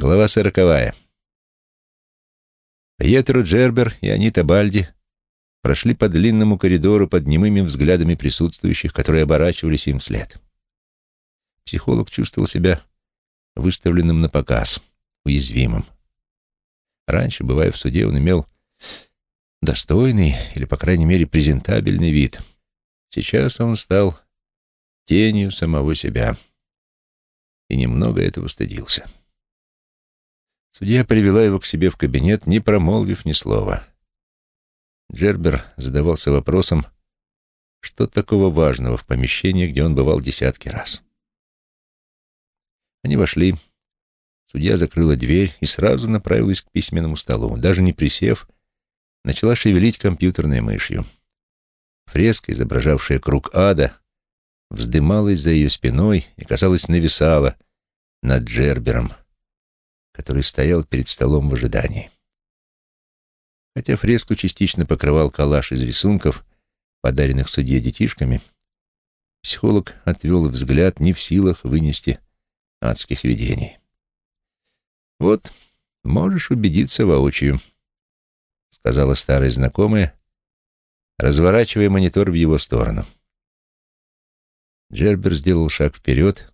Глава сороковая. Пьетро Джербер и Анита Бальди прошли по длинному коридору под немыми взглядами присутствующих, которые оборачивались им вслед. Психолог чувствовал себя выставленным на показ, уязвимым. Раньше, бывая в суде, он имел достойный или, по крайней мере, презентабельный вид. Сейчас он стал тенью самого себя и немного этого стыдился. Судья привела его к себе в кабинет, не промолвив ни слова. Джербер задавался вопросом, что такого важного в помещении, где он бывал десятки раз. Они вошли. Судья закрыла дверь и сразу направилась к письменному столу. Даже не присев, начала шевелить компьютерной мышью. Фреска, изображавшая круг ада, вздымалась за ее спиной и, казалось, нависала над Джербером — который стоял перед столом в ожидании. Хотя фреску частично покрывал коллаж из рисунков, подаренных судье детишками, психолог отвел взгляд не в силах вынести адских видений. «Вот, можешь убедиться воочию», — сказала старая знакомая, разворачивая монитор в его сторону. Джербер сделал шаг вперед,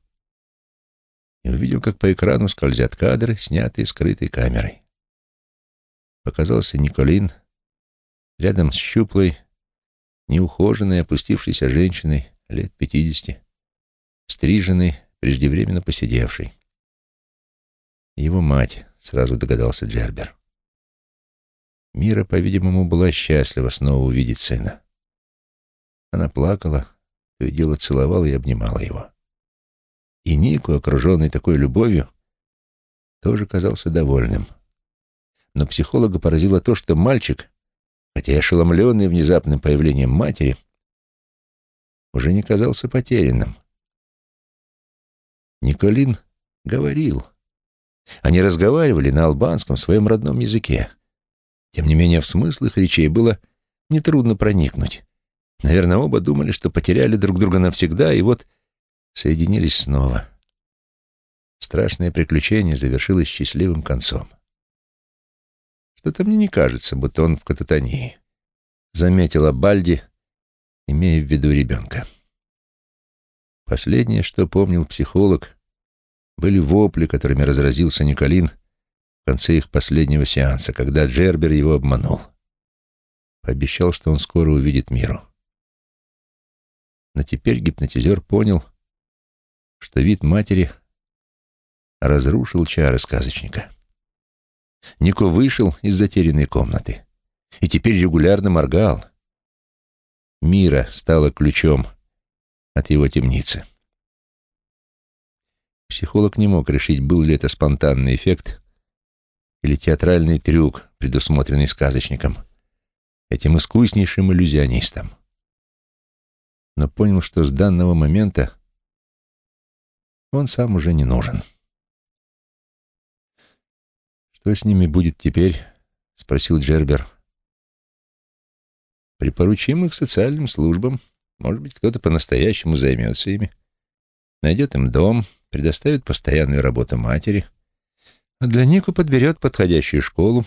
и увидел, как по экрану скользят кадры, снятые скрытой камерой. Показался Николин рядом с щуплой, неухоженной, опустившейся женщиной лет пятидесяти, стриженной, преждевременно посидевшей. Его мать, сразу догадался Джербер. Мира, по-видимому, была счастлива снова увидеть сына. Она плакала, то и дело целовала и обнимала его. И Нику, окруженный такой любовью, тоже казался довольным. Но психолога поразило то, что мальчик, хотя и ошеломленный внезапным появлением матери, уже не казался потерянным. Николин говорил. Они разговаривали на албанском, своем родном языке. Тем не менее, в смысл их речей было нетрудно проникнуть. Наверное, оба думали, что потеряли друг друга навсегда, и вот соединились снова. Страшное приключение завершилось счастливым концом. Что-то мне не кажется, будто он в кататонии, заметила Бальди, имея в виду ребенка. Последнее, что помнил психолог, были вопли, которыми разразился Николин в конце их последнего сеанса, когда Джербер его обманул. Пообещал, что он скоро увидит миру. Но теперь гипнотизер понял, что вид матери разрушил чары сказочника. Нико вышел из затерянной комнаты и теперь регулярно моргал. Мира стала ключом от его темницы. Психолог не мог решить, был ли это спонтанный эффект или театральный трюк, предусмотренный сказочником, этим искуснейшим иллюзионистом. Но понял, что с данного момента он сам уже не нужен. «Что с ними будет теперь?» — спросил Джербер. «Припоручим их социальным службам. Может быть, кто-то по-настоящему займется ими. Найдет им дом, предоставит постоянную работу матери, а для Нику подберет подходящую школу,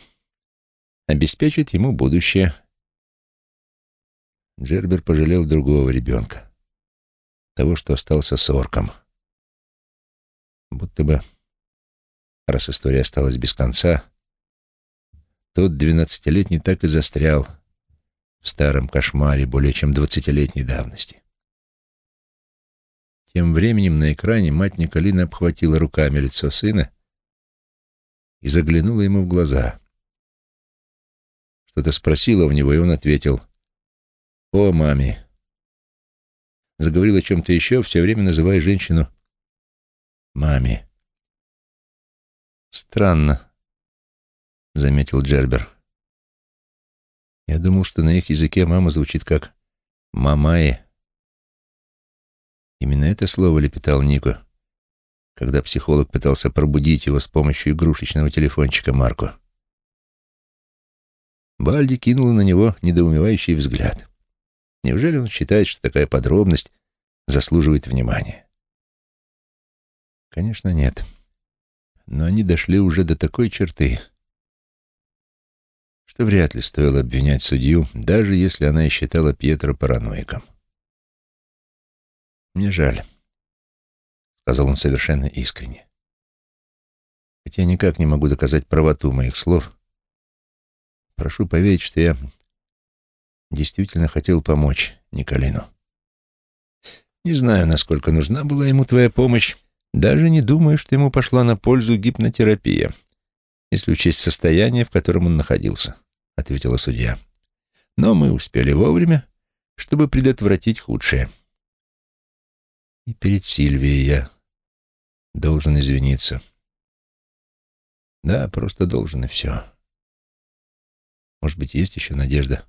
обеспечит ему будущее». Джербер пожалел другого ребенка, того, что остался с орком. Будто бы, раз история осталась без конца, тот двенадцатилетний так и застрял в старом кошмаре более чем двадцатилетней давности. Тем временем на экране мать Николина обхватила руками лицо сына и заглянула ему в глаза. Что-то спросила у него, и он ответил «О, маме». Заговорил о чем-то еще, все время называя женщину маме. Странно, заметил Джербер. Я думал, что на их языке мама звучит как «мамае». Именно это слово лепетал Нико, когда психолог пытался пробудить его с помощью игрушечного телефончика Марко. Бальди кинула на него недоумевающий взгляд. Неужели он считает, что такая подробность заслуживает внимания? Конечно, нет. Но они дошли уже до такой черты, что вряд ли стоило обвинять судью, даже если она и считала Пьетро параноиком. «Мне жаль», — сказал он совершенно искренне. «Хотя никак не могу доказать правоту моих слов. Прошу поверить, что я действительно хотел помочь Николину. Не знаю, насколько нужна была ему твоя помощь, даже не думаю, что ему пошла на пользу гипнотерапия, если учесть состояние, в котором он находился, — ответила судья. Но мы успели вовремя, чтобы предотвратить худшее. И перед Сильвией я должен извиниться. Да, просто должен, и все. Может быть, есть еще надежда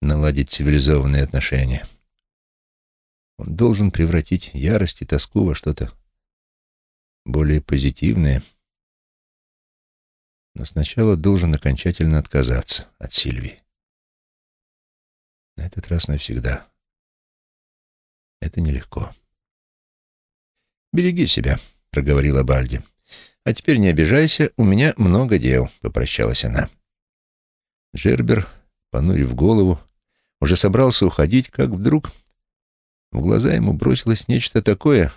наладить цивилизованные отношения. Он должен превратить ярость и тоску во что-то более позитивное, но сначала должен окончательно отказаться от Сильвии. На этот раз навсегда. Это нелегко. «Береги себя», — проговорила Бальди. «А теперь не обижайся, у меня много дел», — попрощалась она. Джербер, понурив голову, уже собрался уходить, как вдруг в глаза ему бросилось нечто такое,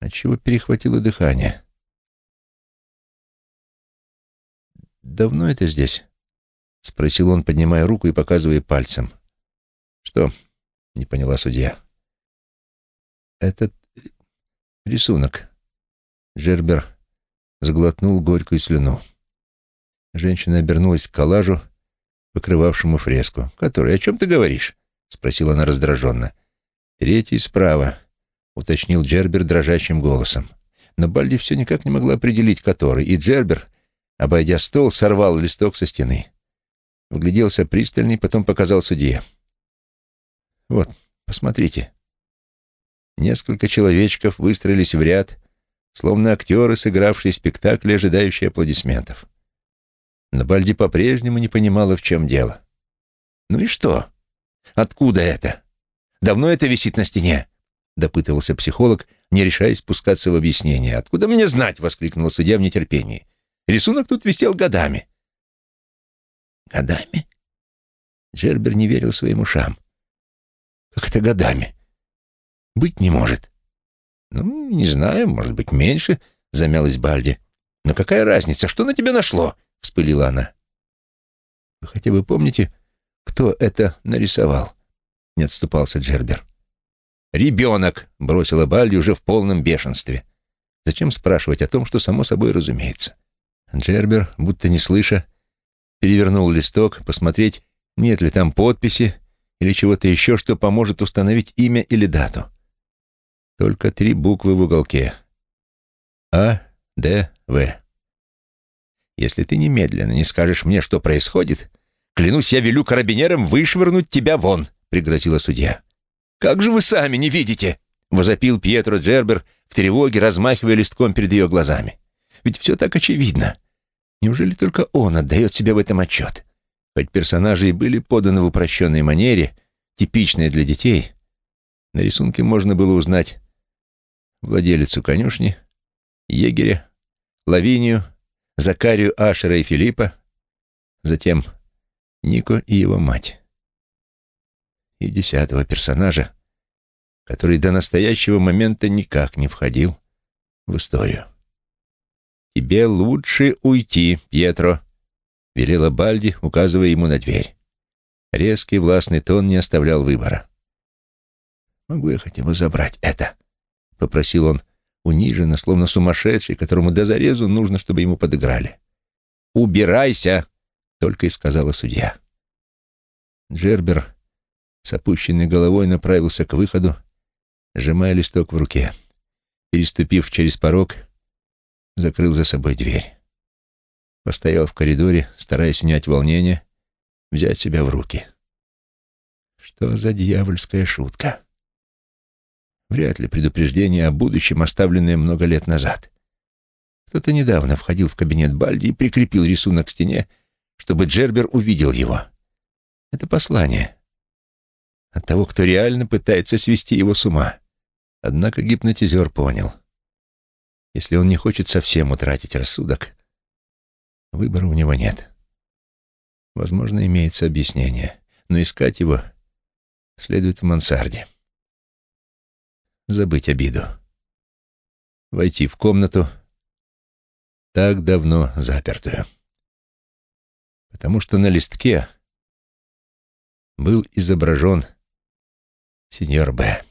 отчего перехватило дыхание. «Давно это здесь?» — спросил он, поднимая руку и показывая пальцем. «Что?» — не поняла судья. «Этот рисунок». Джербер сглотнул горькую слюну. Женщина обернулась к коллажу, покрывавшему фреску. «Который? О чем ты говоришь?» — спросила она раздраженно. «Третий справа», — уточнил Джербер дрожащим голосом. Но Бальди все никак не могла определить, который, и Джербер, обойдя стол, сорвал листок со стены. Вгляделся пристальный, потом показал судье. «Вот, посмотрите». Несколько человечков выстроились в ряд, словно актеры, сыгравшие спектакль, ожидающие аплодисментов. Но Бальди по-прежнему не понимала, в чем дело. «Ну и что? Откуда это? Давно это висит на стене?» — допытывался психолог, не решаясь спускаться в объяснение. «Откуда мне знать?» — воскликнула судья в нетерпении. «Рисунок тут висел годами». «Годами?» Джербер не верил своим ушам. «Как это годами? Быть не может». «Ну, не знаю, может быть, меньше», — замялась Бальди. «Но какая разница? Что на тебя нашло?» — вспылила она. «Вы хотя бы помните, кто это нарисовал?» — не отступался Джербер. «Ребенок!» — бросила Бальди уже в полном бешенстве. Зачем спрашивать о том, что само собой разумеется? Джербер, будто не слыша, перевернул листок, посмотреть, нет ли там подписи или чего-то еще, что поможет установить имя или дату. Только три буквы в уголке. А, Д, В. Если ты немедленно не скажешь мне, что происходит, клянусь, я велю карабинерам вышвырнуть тебя вон», — пригрозила судья. «Как же вы сами не видите?» — возопил Пьетро Джербер в тревоге, размахивая листком перед ее глазами. «Ведь все так очевидно. Неужели только он отдает себе в этом отчет? Хоть персонажи и были поданы в упрощенной манере, типичной для детей, на рисунке можно было узнать владелицу конюшни, егеря, Лавинию, Закарию Ашера и Филиппа, затем Нико и его мать. И десятого персонажа, который до настоящего момента никак не входил в историю. «Тебе лучше уйти, Пьетро», — велела Бальди, указывая ему на дверь. Резкий властный тон не оставлял выбора. «Могу я хотя бы забрать это?» — попросил он, униженно, словно сумасшедший, которому до зарезу нужно, чтобы ему подыграли. «Убирайся!» — только и сказала судья. Джербер с опущенной головой направился к выходу, сжимая листок в руке. Переступив через порог, закрыл за собой дверь. Постоял в коридоре, стараясь унять волнение, взять себя в руки. Что за дьявольская шутка? Вряд ли предупреждение о будущем, оставленное много лет назад. Кто-то недавно входил в кабинет Бальди и прикрепил рисунок к стене, чтобы Джербер увидел его. Это послание. От того, кто реально пытается свести его с ума. Однако гипнотизер понял. Если он не хочет совсем утратить рассудок, выбора у него нет. Возможно, имеется объяснение, но искать его следует в мансарде. Забыть обиду. Войти в комнату, так давно запертую. Потому что на листке был изображен сеньор Б.